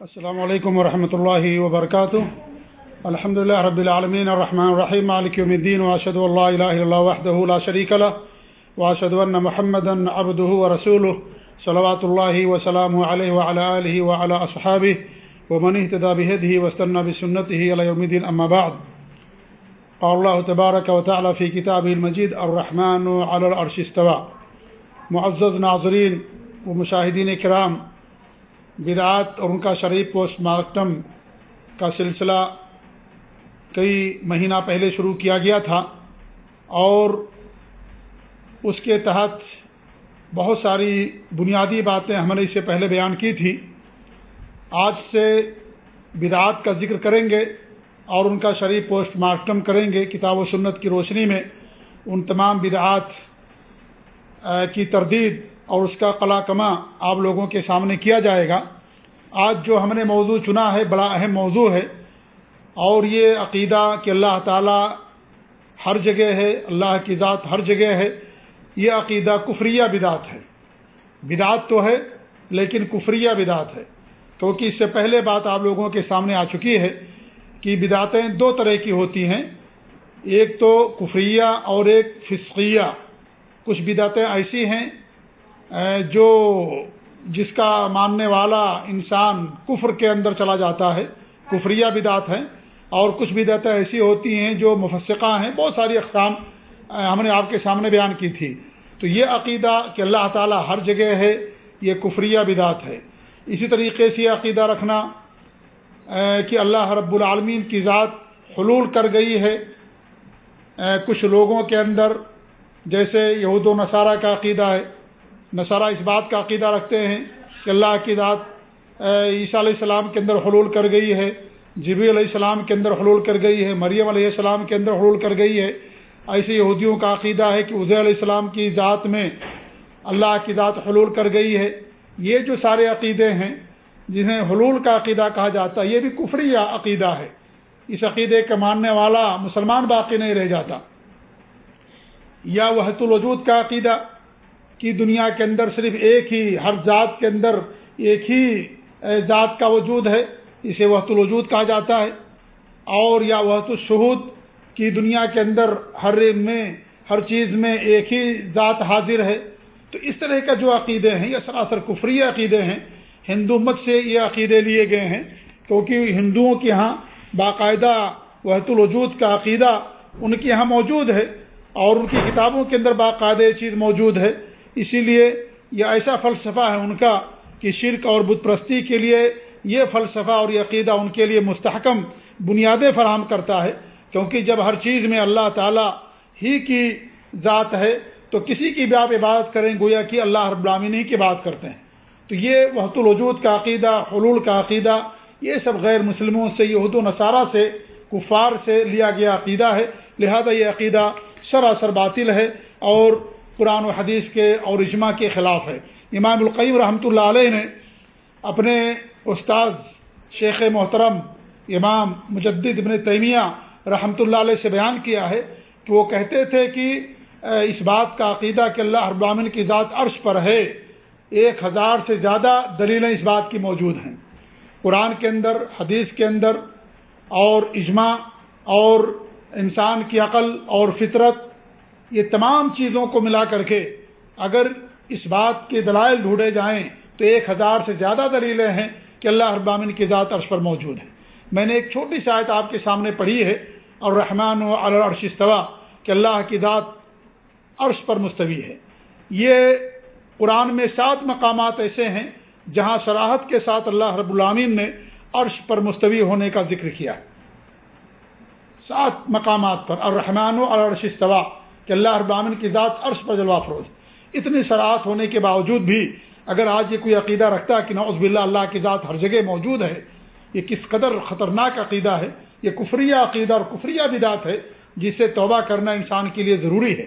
السلام علیکم ورحمۃ اللہ وبرکاتہ۔ الحمد لله رب العالمين الرحمن الرحيم مالك يوم الدين واشهد ان لا اله الا الله وحده لا شريك له واشهد ان محمدا عبده ورسوله صلوات الله وسلامه عليه وعلى اله وعلى اصحابه ومن اهتدى بهديه واستنى بسنته الى يوم الدين اما بعد۔ قال الله تبارك وتعالى في كتابه المجيد الرحمن على العرش استوى۔ معزز ناظرین و مشاہدین کرام بدعات اور ان کا شریف پوسٹ مارٹم کا سلسلہ کئی مہینہ پہلے شروع کیا گیا تھا اور اس کے تحت بہت ساری بنیادی باتیں ہم نے اس سے پہلے بیان کی تھی۔ آج سے بدعات کا ذکر کریں گے اور ان کا شریف پوسٹ مارٹم کریں گے۔ کتاب و سنت کی روشنی میں ان تمام بدعات کی تردید اور اس کا قلا کما آپ لوگوں کے سامنے کیا جائے گا۔ آج جو ہم نے موضوع چنا ہے، بڑا اہم موضوع ہے۔ اور یہ عقیدہ کہ اللہ تعالی ہر جگہ ہے، اللہ کی ذات ہر جگہ ہے، یہ عقیدہ کفریہ بدعت ہے۔ بدعت تو ہے، لیکن کفریہ بدعت ہے۔ کیونکہ اس سے پہلے بات آپ لوگوں کے سامنے آ چکی ہے کہ بدعتیں دو طرح کی ہوتی ہیں۔ ایک تو کفریہ اور ایک فسقیہ۔ کچھ بدعتیں ایسی ہیں جو جس کا ماننے والا انسان کفر کے اندر چلا جاتا ہے، کفریہ بدعت ہیں، اور کچھ بدعتیں ایسی ہوتی ہیں جو مفسقہ ہیں، بہت ساری اقسام ہم نے آپ کے سامنے بیان کی تھی۔ تو یہ عقیدہ کہ اللہ تعالیٰ ہر جگہ ہے، یہ کفریہ بدعت ہے۔ اسی طریقے سے یہ عقیدہ رکھنا کہ اللہ رب العالمین کی ذات حلول کر گئی ہے۔ کچھ لوگوں کے اندر، جیسے یہود و نصارہ کا عقیدہ ہے نصارہ اس بات کا عقیدہ رکھتے ہیں کہ اللہ کی ذات عیسیٰ علیہ السلام کے اندر حلول کر گئی ہے جبی علیہ السلام کے اندر حلول کر گئی ہے، مریم علیہ السلام کے اندر حلول کر گئی ہے۔ ایسے یہودیوں کا عقیدہ ہے کہ عزیر علیہ السلام کی ذات میں اللہ کی ذات حلول کر گئی ہے۔ یہ جو سارے عقیدے ہیں، جنہیں حلول کا عقیدہ کہا جاتا ہے، یہ بھی کفری عقیدہ ہے۔ اس عقیدے کا ماننے والا مسلمان باقی نہیں رہ جاتا۔ یا وحت الوجود کا عقیدہ کہ دنیا کے اندر صرف ایک ہی، ہر ذات کے اندر ایک ہی ذات کا وجود ہے، اسے وحت الوجود کہا جاتا ہے۔ اور یا وحت الشہود، کی دنیا کے اندر ہر میں، ہر چیز میں ایک ہی ذات حاضر ہے۔ تو اس طرح کا جو عقیدے ہیں، یہ سراسر کفری عقیدے ہیں۔ ہندو مت سے یہ عقیدے لیے گئے ہیں، کیونکہ ہندوؤں کے ہاں باقاعدہ وحت الوجود کا عقیدہ ان کے یہاں موجود ہے، اور ان کی کتابوں کے اندر باقاعدہ یہ چیز موجود ہے۔ اسی لیے یہ ایسا فلسفہ ہے ان کا کہ شرک اور بت پرستی کے لیے یہ فلسفہ اور یہ عقیدہ ان کے لیے مستحکم بنیادیں فراہم کرتا ہے، کیونکہ جب ہر چیز میں اللہ تعالیٰ ہی کی ذات ہے، تو کسی کی بھی آپ عبادت کریں گویا کہ اللہ رب العالمین ہی کی بات کرتے ہیں۔ تو یہ وحت الوجود کا عقیدہ، حلول کا عقیدہ، یہ سب غیر مسلموں سے، یہود و نصارہ سے، کفار سے لیا گیا عقیدہ ہے۔ لہذا یہ عقیدہ سراسر باطل ہے اور قرآن و حدیث کے اور اجماع کے خلاف ہے۔ امام القیم رحمۃ اللہ علیہ نے اپنے استاذ شیخ محترم امام مجدد ابن تیمیہ رحمۃ اللہ علیہ سے بیان کیا ہے کہ وہ کہتے تھے کہ اس بات کا عقیدہ کہ اللہ ابامن کی ذات عرش پر ہے، ایک ہزار سے زیادہ دلیلیں اس بات کی موجود ہیں۔ قرآن کے اندر، حدیث کے اندر اور اجماع اور انسان کی عقل اور فطرت یہ تمام چیزوں کو ملا کر کے اگر اس بات کے دلائل ڈھونڈے جائیں تو ایک ہزار سے زیادہ دلیلیں ہیں کہ اللہ ابامن کی ذات عرش پر موجود ہے میں نے ایک چھوٹی سی آیت آپ کے سامنے پڑھی ہے اور رحمان و استوا کہ اللہ کی ذات عرش پر مستوی ہے۔ یہ قرآن میں سات مقامات ایسے ہیں جہاں سراحت کے ساتھ اللہ رب العامین نے عرش پر مستوی ہونے کا ذکر کیا سات مقامات پر، الرحمن و الرش استوا کہ اللہ رب العامین کی ذات عرش پر جلوہ فروز۔ اتنی سراحت ہونے کے باوجود بھی اگر آج یہ کوئی عقیدہ رکھتا ہے کہ نعوذ باللہ اللہ کی ذات ہر جگہ موجود ہے، یہ کس قدر خطرناک عقیدہ ہے، یہ کفریہ عقیدہ اور کفریہ بدات ہے، جس سے توبہ کرنا انسان کے لیے ضروری ہے۔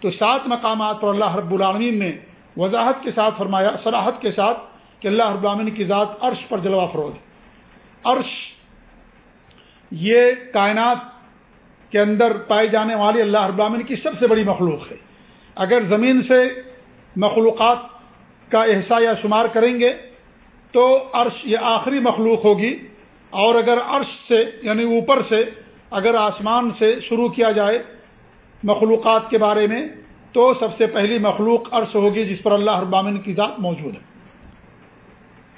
تو سات مقامات پر اللہ رب العالمین نے وضاحت کے ساتھ فرمایا، صلاحت کے ساتھ کہ اللہ رب العالمین کی ذات عرش پر جلوہ فروز۔ عرش یہ کائنات کے اندر پائی جانے والی اللہ رب العالمین کی سب سے بڑی مخلوق ہے۔ اگر زمین سے مخلوقات کا احسا یا شمار کریں گے تو عرش یہ آخری مخلوق ہوگی۔ اور اگر عرش سے یعنی اوپر سے اگر آسمان سے شروع کیا جائے مخلوقات کے بارے میں، تو سب سے پہلی مخلوق عرش ہوگی جس پر اللہ ابامن کی ذات موجود ہے۔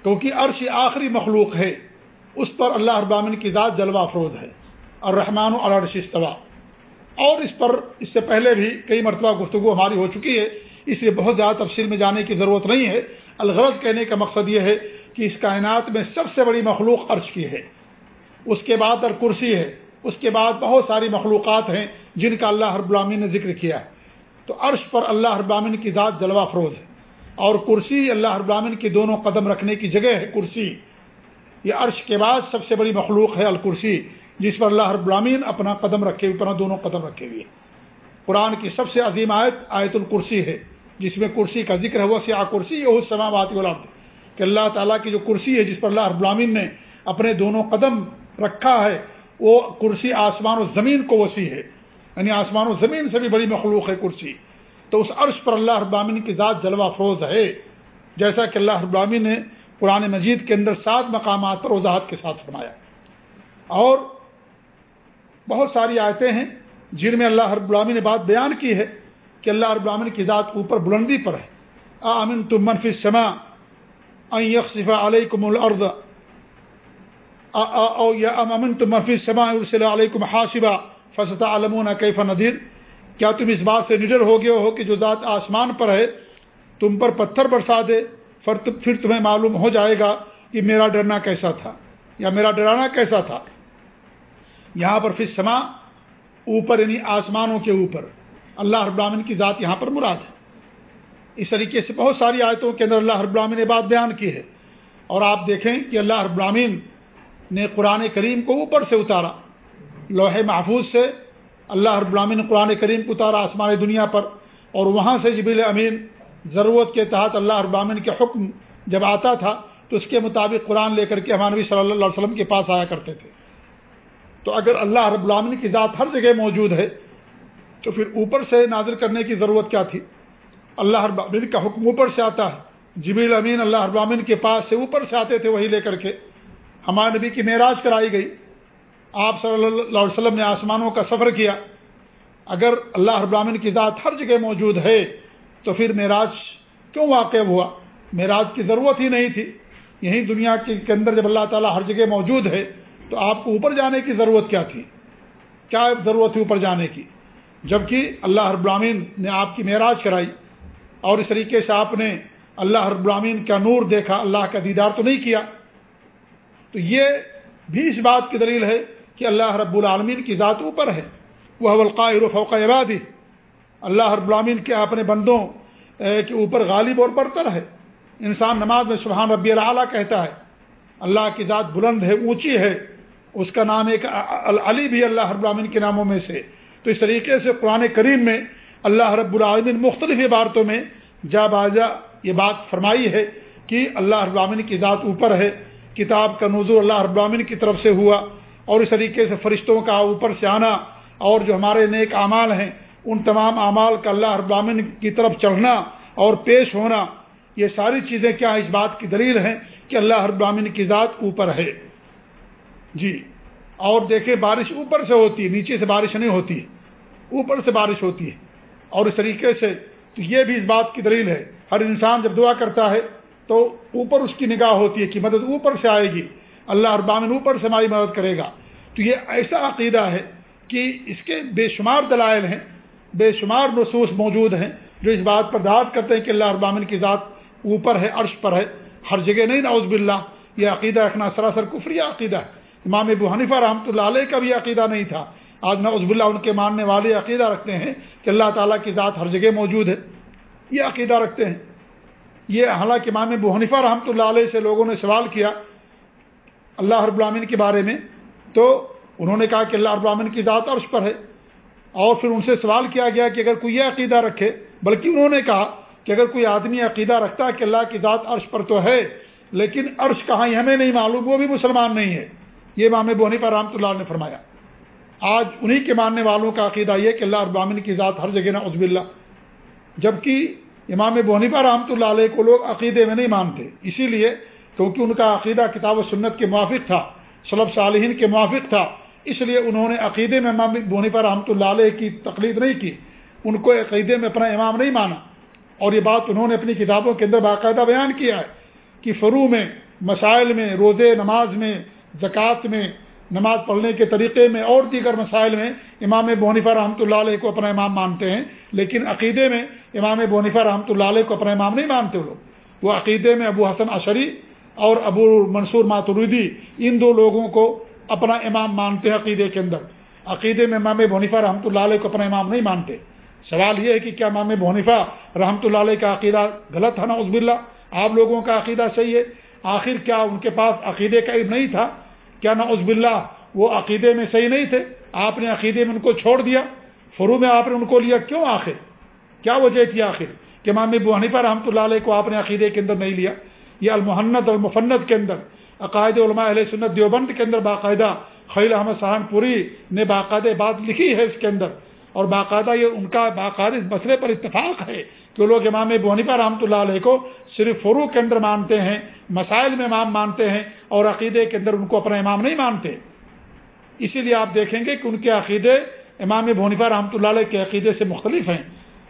کیونکہ عرش آخری مخلوق ہے، اس پر اللہ ابامن کی ذات جلوہ افروز ہے۔ اور رحمان و استوا اور اس پر اس سے پہلے بھی کئی مرتبہ گفتگو ہماری ہو چکی ہے۔ اس لیے بہت زیادہ تفصیل میں جانے کی ضرورت نہیں ہے۔ الغرض کہنے کا مقصد یہ ہے کہ اس کائنات میں سب سے بڑی مخلوق عرش کی ہے۔ اس کے بعد اور کرسی ہے۔ اس کے بعد بہت ساری مخلوقات ہیں جن کا اللہ رب العامین نے ذکر کیا ہے۔ تو عرش پر اللہ ابامن کی ذات جلوہ فروز ہے۔ اور کرسی اللہ ابامن کی دونوں قدم رکھنے کی جگہ ہے۔ کرسی، یہ عرش کے بعد سب سے بڑی مخلوق ہے الکرسی۔ جس پر اللہ رب العامین اپنا قدم رکھے ہوئے اپنا دونوں قدم رکھے ہوئے قرآن کی سب سے عظیم آیت آیت الکرسی ہے، جس میں کرسی کا ذکر ہے، وہ سیاہ کرسی یہ سما بات کہ اللہ تعالیٰ کی جو کرسی ہے، جس پر اللہ رب العامین نے اپنے دونوں قدم رکھا ہے، وہ کرسی آسمان و زمین کو وسیع ہے۔ یعنی آسمان و زمین سے بھی بڑی مخلوق ہے کرسی۔ تو اس عرش پر اللہ ابامین کی ذات جلوہ فروز ہے۔ جیسا کہ اللہ ابامین نے قرآن مجید کے اندر سات مقامات پر وضاحت کے ساتھ فرمایا۔ اور بہت ساری آیتیں ہیں جن میں اللہ رب العامی نے بات بیان کی ہے کہ اللہ رب العامن کی ذات اوپر بلندی پر ہے۔ آمن تم منفی سما یکفا علیہ کم الرد امن تم منفی سما علیہ کم حاصبہ فسطہ علمون کیف ندیر کیا تم اس بات سے نڈر ہو گئے ہو کہ جو ذات آسمان پر ہے، تم پر پتھر برسا دے، پھر تمہیں معلوم ہو جائے گا کہ میرا ڈرنا کیسا تھا، یا میرا ڈرانا کیسا تھا۔ یہاں پر پھر سما اوپر یعنی آسمانوں کے اوپر۔ اللہ رب العالمین کی ذات یہاں پر مراد ہے۔ اس طریقے سے بہت ساری آیتوں کے اندر اللہ رب العالمین نے بات بیان کی ہے۔ اور آپ دیکھیں کہ اللہ رب العالمین نے قرآن کریم کو اوپر سے اتارا۔ لوہے محفوظ سے اللہ رب العالمین نے قرآن کریم کو اتارا آسمان دنیا پر۔ اور وہاں سے جبیل امین ضرورت کے تحت اللہ رب العالمین کے حکم جب آتا تھا، تو اس کے مطابق قرآن لے کر کے ہمارے نبی صلی اللہ علیہ وسلم کے پاس آیا کرتے تھے۔ تو اگر اللہ رب العالمین کی ذات ہر جگہ موجود ہے، تو پھر اوپر سے نازل کرنے کی ضرورت کیا تھی؟ اللہ رب العالمین کا حکم اوپر سے آتا ہے۔ جبیل امین اللہ رب العالمین کے پاس سے اوپر سے آتے تھے وہی لے کر کے۔ ہمارے نبی کی معراج کرائی گئی۔ آپ صلی اللہ علیہ وسلم نے آسمانوں کا سفر کیا۔ اگر اللہ رب العالمین کی ذات ہر جگہ موجود ہے، تو پھر معراج کیوں واقع ہوا؟ معراج کی ضرورت ہی نہیں تھی۔ یہیں دنیا کے اندر جب اللہ تعالیٰ ہر جگہ موجود ہے تو آپ کو اوپر جانے کی ضرورت کیا تھی؟ کیا ضرورت تھی اوپر جانے کی؟ جبکہ اللہ رب العالمین نے آپ کی معراج کرائی اور اس طریقے سے آپ نے اللہ رب العالمین کا نور دیکھا، اللہ کا دیدار تو نہیں کیا۔ تو یہ بھی اس بات کی دلیل ہے کہ اللہ رب العالمین کی ذات اوپر ہے۔ وہ القاعر فوق عبادی اللہ رب العالمین کے اپنے بندوں کے اوپر غالب اور برتر ہے۔ انسان نماز میں سبحان ربی العلیٰ کہتا ہے، اللہ کی ذات بلند ہے، اونچی ہے۔ اس کا نام ایک علی بھی اللہ رب العالمین کے ناموں میں سے۔ تو اس طریقے سے قرآن کریم میں اللہ رب العالمین مختلف عبارتوں میں جا باجا یہ بات فرمائی ہے کہ اللہ رب العالمین کی ذات اوپر ہے، کتاب کا نظور اللہ رب العالمین کی طرف سے ہوا اور اس طریقے سے فرشتوں کا اوپر سے آنا اور جو ہمارے نیک اعمال ہیں، ان تمام اعمال کا اللہ رب العالمین کی طرف چڑھنا اور پیش ہونا، یہ ساری چیزیں کیا اس بات کی دلیل ہیں کہ اللہ رب العالمین کی ذات اوپر ہے۔ جی اور دیکھیں بارش اوپر سے ہوتی ہے، نیچے سے بارش نہیں ہوتی ہے۔ اوپر سے بارش ہوتی ہے۔ اور اس طریقے سے تو یہ بھی اس بات کی دلیل ہے۔ ہر انسان جب دعا کرتا ہے تو اوپر اس کی نگاہ ہوتی ہے کہ مدد اوپر سے آئے گی۔ اللہ اربامن اوپر سے ہماری مدد کرے گا۔ تو یہ ایسا عقیدہ ہے کہ اس کے بے شمار دلائل ہیں، بے شمار نصوص موجود ہیں جو اس بات پر دعات کرتے ہیں کہ اللہ اربامن کی ذات اوپر ہے، عرش پر ہے، ہر جگہ نہیں، نعوذ باللہ۔ یہ عقیدہ رکھنا سراسر کفری عقیدہ ہے۔ امام ابو حنیفہ رحمۃ اللہ علیہ کا بھی عقیدہ نہیں تھا۔ آج میں عزب اللہ ان کے ماننے والے عقیدہ رکھتے ہیں کہ اللہ تعالیٰ کی ذات ہر جگہ موجود ہے۔ یہ عقیدہ رکھتے ہیں۔ یہ حالانکہ امام ابو حنیفہ رحمۃ اللہ علیہ سے لوگوں نے سوال کیا اللہ رب العامن کے بارے میں، تو انہوں نے کہا کہ اللہ رب العامن کی ذات عرش پر ہے۔ اور پھر ان سے سوال کیا گیا کہ اگر کوئی یہ عقیدہ رکھے، بلکہ انہوں نے کہا کہ اگر کوئی آدمی عقیدہ رکھتا ہے کہ اللہ کی ذات عرش پر تو ہے، لیکن عرش کہاں ہمیں نہیں معلوم، وہ بھی مسلمان نہیں ہے۔ یہ امام بونی پر رحمۃ اللہ نے فرمایا، آج انہی کے ماننے والوں کا عقیدہ یہ کہ اللہ ابامن کی ذات ہر جگہ نا عزب اللہ، جبکہ امام بونی پر رحمۃ اللہ علیہ کو لوگ عقیدے میں نہیں مانتے، اسی لیے کیونکہ ان کا عقیدہ کتاب و سنت کے موافق تھا صلب صالحین کے موافق تھا، اس لیے انہوں نے عقیدے میں امام بونی پر رحمۃ اللہ علیہ کی تقلید نہیں کی، ان کو عقیدے میں اپنا امام نہیں مانا۔ اور یہ بات انہوں نے اپنی کتابوں کے اندر باقاعدہ بیان کیا ہے کہ فرو میں، مسائل میں، روزے، نماز میں زکوٰۃ میں، نماز پڑھنے کے طریقے میں اور دیگر مسائل میں امام بونیفا رحمۃ اللہ علیہ کو اپنا امام مانتے ہیں، لیکن عقیدے میں امام بونیفا رحمۃ اللہ علیہ کو اپنا امام نہیں مانتے لوگ۔ وہ عقیدے میں ابو حسن اشری اور ابو منصور ماتردی ان دو لوگوں کو اپنا امام مانتے ہیں عقیدے کے اندر۔ عقیدے میں امام بونیفا رحمۃ اللہ علیہ کو اپنا امام نہیں مانتے۔ سوال یہ ہے کہ کیا امام بونیفا رحمۃ اللہ علیہ کا عقیدہ غلط ہے نا عزب اللہ آپ لوگوں کا عقیدہ صحیح ہے۔ آخر کیا ان کے پاس عقیدے کا علم نہیں تھا؟ کیا نا عزب اللہ وہ عقیدے میں صحیح نہیں تھے؟ آپ نے عقیدے میں ان کو چھوڑ دیا فرو میں آپ نے ان کو لیا، کیوں آخر؟ کیا وجہ تھی آخر؟ کہ امام ابو حنیفہ رحمۃ اللہ علیہ کو آپ نے عقیدے کے اندر نہیں لیا یہ المحنت اور مفنت کے اندر، عقائد علماء علیہ سنت دیوبند کے اندر باقاعدہ خیل احمد سہانپوری نے باقاعدہ بات لکھی ہے اس کے اندر، اور باقاعدہ یہ ان کا، باقاعدہ اس مسئلے پر اتفاق ہے کہ لوگ امام بونیفا رحمۃ اللہ علیہ کو صرف فروغ کے اندر مانتے ہیں، مسائل میں امام مانتے ہیں اور عقیدے کے اندر ان کو اپنا امام نہیں مانتے۔ اسی لیے آپ دیکھیں گے کہ ان کے عقیدے امام بونیفا رحمۃ اللہ علیہ کے عقیدے سے مختلف ہیں۔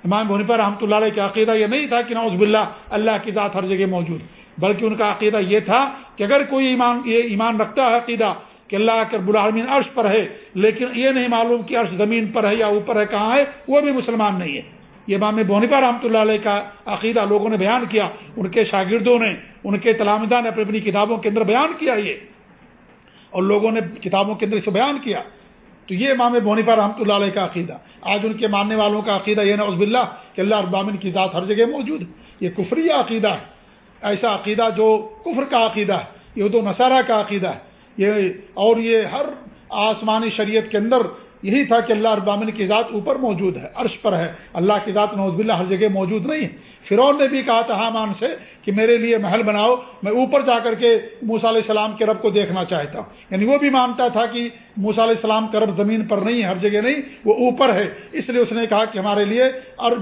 امام بونیفا رحمۃ اللہ علیہ کا عقیدہ یہ نہیں تھا کہ نوز باللہ اللہ کی ذات ہر جگہ موجود، بلکہ ان کا عقیدہ یہ تھا کہ اگر کوئی ایمان، یہ ایمان رکھتا ہے عقیدہ کہ اللہ کر العالمین عرش پر ہے، لیکن یہ نہیں معلوم کہ عرش زمین پر ہے یا اوپر ہے، کہاں ہے، وہ بھی مسلمان نہیں ہے۔ یہ امام بونیپا رحمۃ اللہ علیہ کا عقیدہ لوگوں نے بیان کیا، ان کے شاگردوں نے، ان کے تلامدہ نے اپنی اپنی کتابوں کے اندر بیان کیا یہ۔ اور لوگوں نے کتابوں کے اندر اسے بیان کیا۔ تو یہ امام بونیفا رحمۃ اللہ علیہ کا عقیدہ۔ آج ان کے ماننے والوں کا عقیدہ یہ نوز اللہ کہ اللہ ابامن کی ذات ہر جگہ موجود ہے۔ یہ کفری عقیدہ ہے۔ ایسا عقیدہ جو کفر کا عقیدہ ہے یہ دو نصارہ کا عقیدہ ہے۔ یہ اور یہ ہر آسمانی شریعت کے اندر یہی تھا کہ اللہ ابامن کی ذات اوپر موجود ہے، عرش پر ہے۔ اللہ کی ذات نوز بلّہ ہر جگہ موجود نہیں ہے۔ فرعون نے بھی کہا تھا حامان سے کہ میرے لیے محل بناؤ، میں اوپر جا کر کے موسا علیہ السلام کے رب کو دیکھنا چاہتا ہوں۔ یعنی وہ بھی مانتا تھا کہ موسا علیہ السلام کا رب زمین پر نہیں ہے، ہر جگہ نہیں، وہ اوپر ہے۔ اس لیے اس نے کہا کہ ہمارے لیے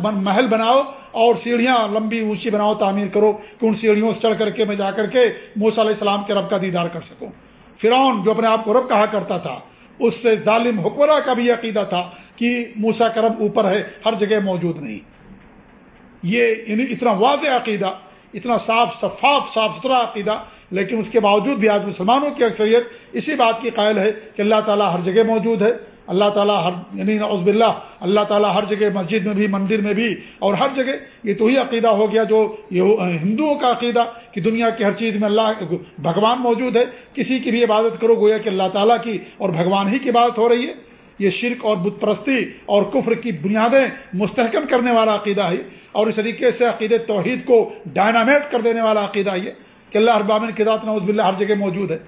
محل بناؤ اور سیڑھیاں لمبی اونچی بناؤ، تعمیر کرو کہ ان سیڑھیوں سے چڑھ کر کے میں جا کر کے موسا علیہ السلام کے رب کا دیدار کر سکوں۔ فرعون جو اپنے آپ کو رب کہا کرتا تھا اس سے ظالم حکمراں کا بھی عقیدہ تھا کہ موسا کرم اوپر ہے، ہر جگہ موجود نہیں۔ یہ یعنی اتنا واضح عقیدہ، اتنا صاف شفاف، صاف ستھرا عقیدہ، لیکن اس کے باوجود بھی آج مسلمانوں کی اکثریت اسی بات کی قائل ہے کہ اللہ تعالیٰ ہر جگہ موجود ہے۔ اللہ تعالیٰ ہر یعنی عزب اللہ اللہ تعالیٰ ہر جگہ مسجد میں بھی، مندر میں بھی، اور ہر جگہ یہ تو ہی عقیدہ ہو گیا جو یہ ہندوؤں کا عقیدہ کہ دنیا کی ہر چیز میں اللہ بھگوان موجود ہے، کسی کی بھی عبادت کرو، گویا کہ اللہ تعالیٰ کی اور بھگوان ہی کی عبادت ہو رہی ہے۔ یہ شرک اور بت پرستی اور کفر کی بنیادیں مستحکم کرنے والا عقیدہ ہے۔ اور اس طریقے سے عقید توحید کو ڈائنامیٹ کر دینے والا عقیدہ یہ کہ اللہ اربامن کے ذات نوز بلّہ ہر جگہ موجود ہے۔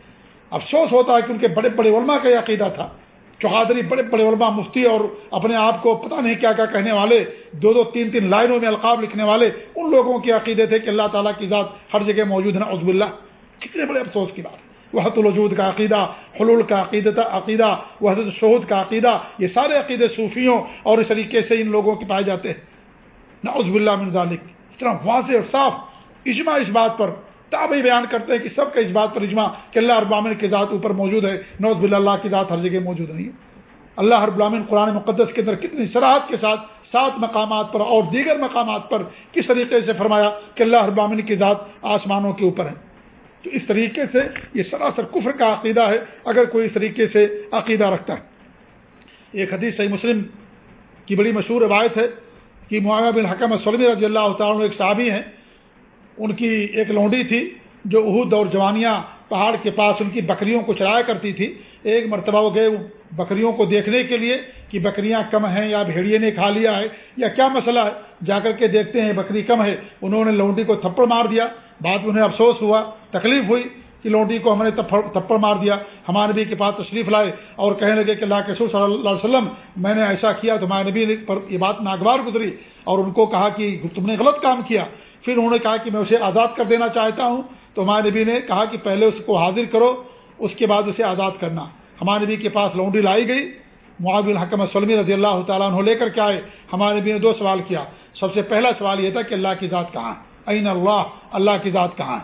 افسوس ہوتا ہے کہ ان کے بڑے بڑے علماء کا یہ عقیدہ تھا۔ چوہادری بڑے بڑے علماء مفتی اور اپنے آپ کو پتہ نہیں کیا کیا کہنے والے، دو دو تین تین لائنوں میں القاب لکھنے والے، ان لوگوں کے عقیدے تھے کہ اللہ تعالیٰ کی ذات ہر جگہ موجود ہے نا عزب اللہ کتنے بڑے افسوس کی بات۔ وحت الوجود کا عقیدہ، حلول کا عقیدہ عقیدہ وحد الشہود کا عقیدہ، یہ سارے عقیدے صوفیوں اور اس طریقے سے ان لوگوں کے پائے جاتے ہیں۔ نہ عزب اللہ من ذالک۔ اتنا واضح اور صاف اجماع اس بات پر۔ تابعی بیان کرتے ہیں کہ سب کا اس بات پر اجماع کہ اللہ ابامن کی ذات اوپر موجود ہے نوز بل اللہ کی ذات ہر جگہ موجود نہیں ہے۔ اللہ ہر ابامن قرآن مقدس کے اندر کتنی سراحت کے ساتھ سات مقامات پر اور دیگر مقامات پر کس طریقے سے فرمایا کہ اللہ ابامن کی ذات آسمانوں کے اوپر ہے۔ تو اس طریقے سے یہ سراسر کفر کا عقیدہ ہے، اگر کوئی اس طریقے سے عقیدہ رکھتا ہے۔ ایک حدیث صحیح مسلم کی بڑی مشہور روایت ہے کہ معاویہ بن حکم سلم رضی اللہ تعالیٰ ایک صحابی ہیں۔ ان کی ایک لونڈی تھی جو عہد اور جوانیاں پہاڑ کے پاس ان کی بکریوں کو چلایا کرتی تھی۔ ایک مرتبہ وہ گئے بکریوں کو دیکھنے کے لیے کہ بکریاں کم ہیں یا بھیڑیے نے کھا لیا ہے یا کیا مسئلہ ہے۔ جا کر کے دیکھتے ہیں بکری کم ہے۔ انہوں نے لونڈی کو تھپڑ مار دیا۔ بعد میں انہیں افسوس ہوا، تکلیف ہوئی کہ لونڈی کو ہم نے تھپڑ مار دیا۔ ہمارے نبی کے پاس تشریف لائے اور کہنے لگے کہ اللہ کے سور صلی اللہ علیہ وسلم، میں نے ایسا کیا تو ہمارے نبی پر یہ بات ناگوار گزری اور ان کو کہا کہ تم نے غلط کام کیا۔ پھر انہوں نے کہا کہ میں اسے آزاد کر دینا چاہتا ہوں۔ تو ہمارے نبی نے کہا کہ پہلے اس کو حاضر کرو، اس کے بعد اسے آزاد کرنا۔ ہمارے نبی کے پاس لونڈی لائی گئی۔ معاذ الحکم سلمی رضی اللہ تعالیٰ عنہ لے کر کے آئے۔ ہمارے نبی نے دو سوال کیا۔ سب سے پہلا سوال یہ تھا کہ اللہ کی ذات کہاں؟ این اللہ اللہ کی ذات کہاں؟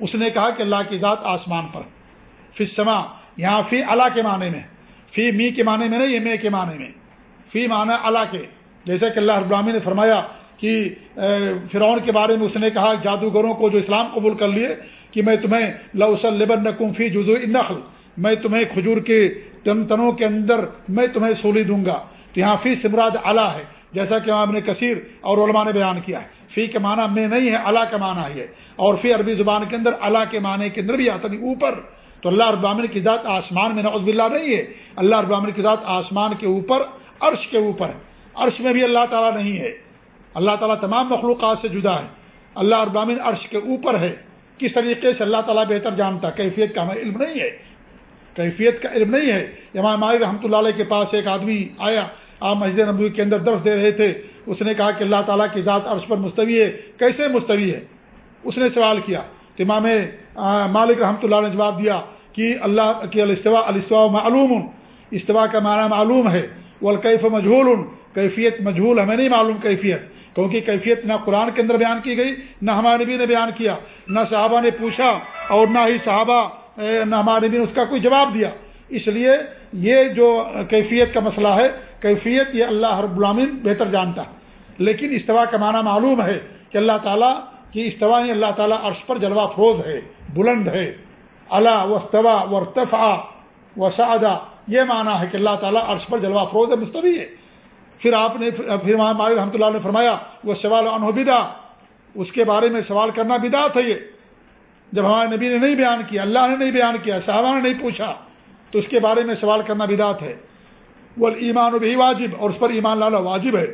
اس نے کہا کہ اللہ کی ذات آسمان پر۔ فی سما یہاں فی اللہ کے معنی میں۔ فی می کے معنی میں نہیں، یہ مے کے معنی میں۔ فی معنی اللہ کے۔ جیسے کہ اللہ ابراہمی نے فرمایا کہ فرعون کے بارے میں اس نے کہا، جادوگروں کو جو اسلام قبول کر لیے کہ میں تمہیں لبن فی جزو نخل میں تمہیں کھجور کے تن تنوں کے اندر میں تمہیں سولی دوں گا۔ تو یہاں فی سمراد اللہ ہے، جیسا کہ نے کثیر اور علماء نے بیان کیا ہے۔ فی کے معنی میں نہیں ہے اللہ کا معنی ہے۔ اور فی عربی زبان کے اندر اللہ کے معنی کے اندر بھی آتا نہیں اوپر۔ تو اللہ ابامن کی ذات آسمان میں نوز باللہ نہیں ہے، اللہ ابامن کی ذات آسمان کے اوپر، عرش کے اوپر۔ ہے عرش میں بھی اللہ تعالیٰ نہیں ہے۔ اللہ تعالیٰ تمام مخلوقات سے جدا ہے۔ اللہ ابامن عرش کے اوپر ہے۔ کس طریقے سے اللہ تعالیٰ بہتر جانتا کیفیت کا ہمیں علم نہیں ہے۔ کیفیت کا علم نہیں ہے۔ امام ماہر رحمۃ اللہ علیہ کے پاس ایک آدمی آیا۔ آپ مسجد نبوی کے اندر درس دے رہے تھے۔ اس نے کہا کہ اللہ تعالیٰ کی ذات عرش پر مستوی ہے۔ کیسے مستوی ہے؟ اس نے سوال کیا۔ تو امام مالک رحمۃ اللہ نے جواب دیا کہ اللہ کی الستوا الستوا معلوم۔ استوا کا معنی معلوم ہے۔ وہ مجھول کیفیت مجھول ہمیں نہیں معلوم کیفیت، کیونکہ کیفیت نہ قرآن کے اندر بیان کی گئی، نہ ہمارے نبی نے بیان کیا، نہ صحابہ نے پوچھا اور نہ ہی صحابہ نہ ہمارے نبی نے اس کا کوئی جواب دیا۔ اس لیے یہ جو کیفیت کا مسئلہ ہے، کیفیت یہ اللہ ہر غلامین بہتر جانتا ہے۔ لیکن استوا کا معنی معلوم ہے کہ اللہ تعالیٰ کی استوا ہی اللہ تعالیٰ عرش پر جلوہ فروز ہے، بلند ہے۔ اللہ وصطوا ورتفا و یہ معنی ہے کہ اللہ تعالیٰ عرش پر جلوہ فروز ہے، مستوی ہے۔ پھر آپ نے پھر وہاں رحمۃ اللہ نے فرمایا، وہ سوال انہبدا اس کے بارے میں سوال کرنا بدا تھا یہ۔ جب ہمارے نبی نے نہیں بیان کیا، اللہ نے نہیں بیان کیا، صحابہ نے نہیں پوچھا، تو اس کے بارے میں سوال کرنا بدات ہے۔ وہ ایمان و بھی واجب، اور اس پر ایمان لانا واجب ہے۔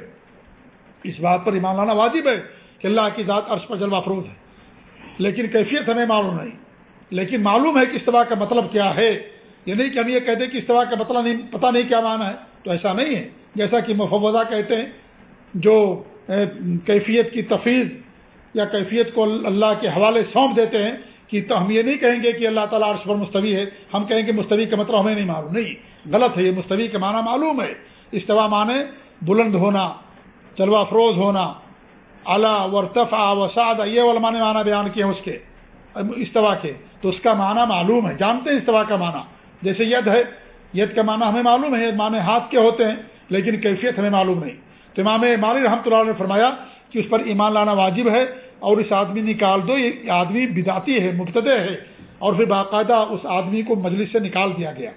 اس بات پر ایمان لانا واجب ہے کہ اللہ کی ذات عرش پر جلوہ افروز ہے۔ لیکن کیفیت ہمیں معلوم نہیں۔ لیکن معلوم ہے کہ استوا کا مطلب کیا ہے۔ یہ نہیں کہ ہم یہ کہتے کہ استوا کا مطلب نہیں، پتہ نہیں کیا معنی ہے، تو ایسا نہیں ہے۔ جیسا کہ مفوضہ کہتے ہیں، جو کیفیت کی تفیض یا کیفیت کو اللہ کے حوالے سونپ دیتے ہیں کہ تو ہم یہ نہیں کہیں گے کہ اللہ تعالیٰ عرش پر مستوی ہے، ہم کہیں گے مستوی کا مطلب ہمیں نہیں معلوم۔ نہیں، غلط ہے، یہ مستوی کا معنی معلوم ہے۔ استوا معنی بلند ہونا چلوا افروز ہونا اعلیٰ ورتفا وسعد، یہ علماء نے معنی بیان کیے اس کے استوا کے۔ تو اس کا معنی معلوم ہے، جانتے ہیں استوا کا معنی۔ جیسے ید ہے، ید کا معنی ہمیں معلوم ہے، معنی ہاتھ کے ہوتے ہیں، لیکن کیفیت ہمیں معلوم نہیں۔ تو امام مالی رحمۃ اللہ نے فرمایا کہ اس پر ایمان لانا واجب ہے اور اس آدمی نکال دو، یہ آدمی بداتی ہے مبتدے ہے۔ اور پھر باقاعدہ اس آدمی کو مجلس سے نکال دیا گیا۔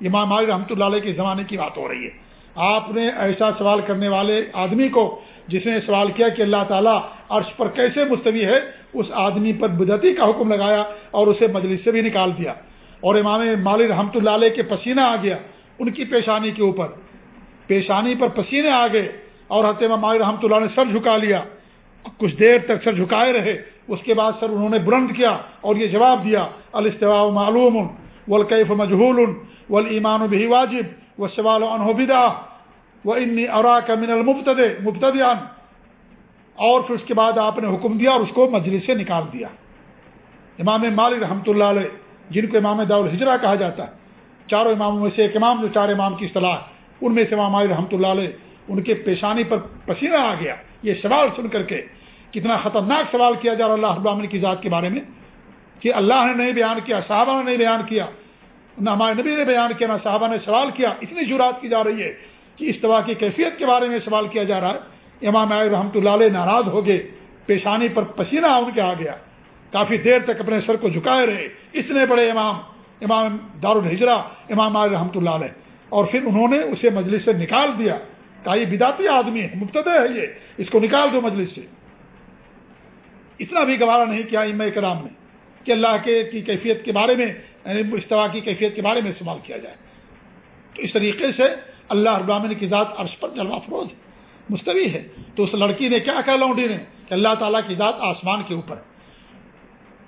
امام علی رحمۃ اللہ علیہ کے زمانے کی بات ہو رہی ہے۔ آپ نے ایسا سوال کرنے والے آدمی کو جس نے سوال کیا کہ اللہ تعالیٰ عرش پر کیسے مستوی ہے، اس آدمی پر بدعتی کا حکم لگایا اور اسے مجلس سے بھی نکال دیا۔ اور امام مالی رحمۃ اللہ علیہ کے پسینہ آ گیا، ان کی پیشانی کے اوپر۔ پیشانی پر پسینے آ گئے اور حضرت مالی رحمۃ اللہ نے سر جھکا لیا۔ کچھ دیر تک سر جھکائے رہے، اس کے بعد سر انہوں نے بلند کیا اور یہ جواب دیا، الاستواء معلوم، والکیف مجہول، والایمان به واجب، والسوال عنه بدعہ وانی اراک من المبتدع مبتدعا اور پھر اس کے بعد آپ نے حکم دیا اور اس کو مجلس سے نکال دیا۔ امام مالک رحمۃ اللہ علیہ جن کو امام داؤ کہا جاتا ہے، چاروں اماموں میں سے ایک امام جو چار امام کی اصطلاح ان میں سے امام مالک رحمۃ اللہ علیہ ان کے پیشانی پر پسینہ آ گیا۔ یہ سوال سن کر کے کتنا خطرناک سوال کیا جا رہا اللہ ابامن کی ذات کے بارے میں، کہ اللہ نے نہیں بیان کیا، صحابہ نے نہیں بیان کیا، نہ ہمارے نبی نے بیان کیا، نہ صحابہ نے سوال کیا، اتنی جرات کی جا رہی ہے کہ استوا کی کیفیت کے بارے میں سوال کیا جا رہا ہے۔ امام رحمۃ اللہ علیہ ناراض ہو گئے، پیشانی پر پسینہ ان کے آ گیا۔ کافی دیر تک اپنے سر کو جھکائے رہے۔ اتنے بڑے امام امام دار الحجرا امام رحمۃ اللہ علیہ۔ اور پھر انہوں نے اسے مجلس سے نکال دیا۔ کہا، یہ بداتی آدمی ہے مبتدے ہے یہ۔ اس کو نکال دو مجلس سے۔ اتنا بھی گوارا نہیں کیا ام کرام نے کہ اللہ کے کی کیفیت کے بارے میں یعنی استوا کی کیفیت کے بارے میں استعمال کیا جائے۔ تو اس طریقے سے اللہ ابامن کی ذات عرش پر جلوہ فروز مستوی ہے۔ تو اس لڑکی نے کیا کہا لونڈی نے؟ کہ اللہ تعالیٰ کی ذات آسمان کے اوپر ہے۔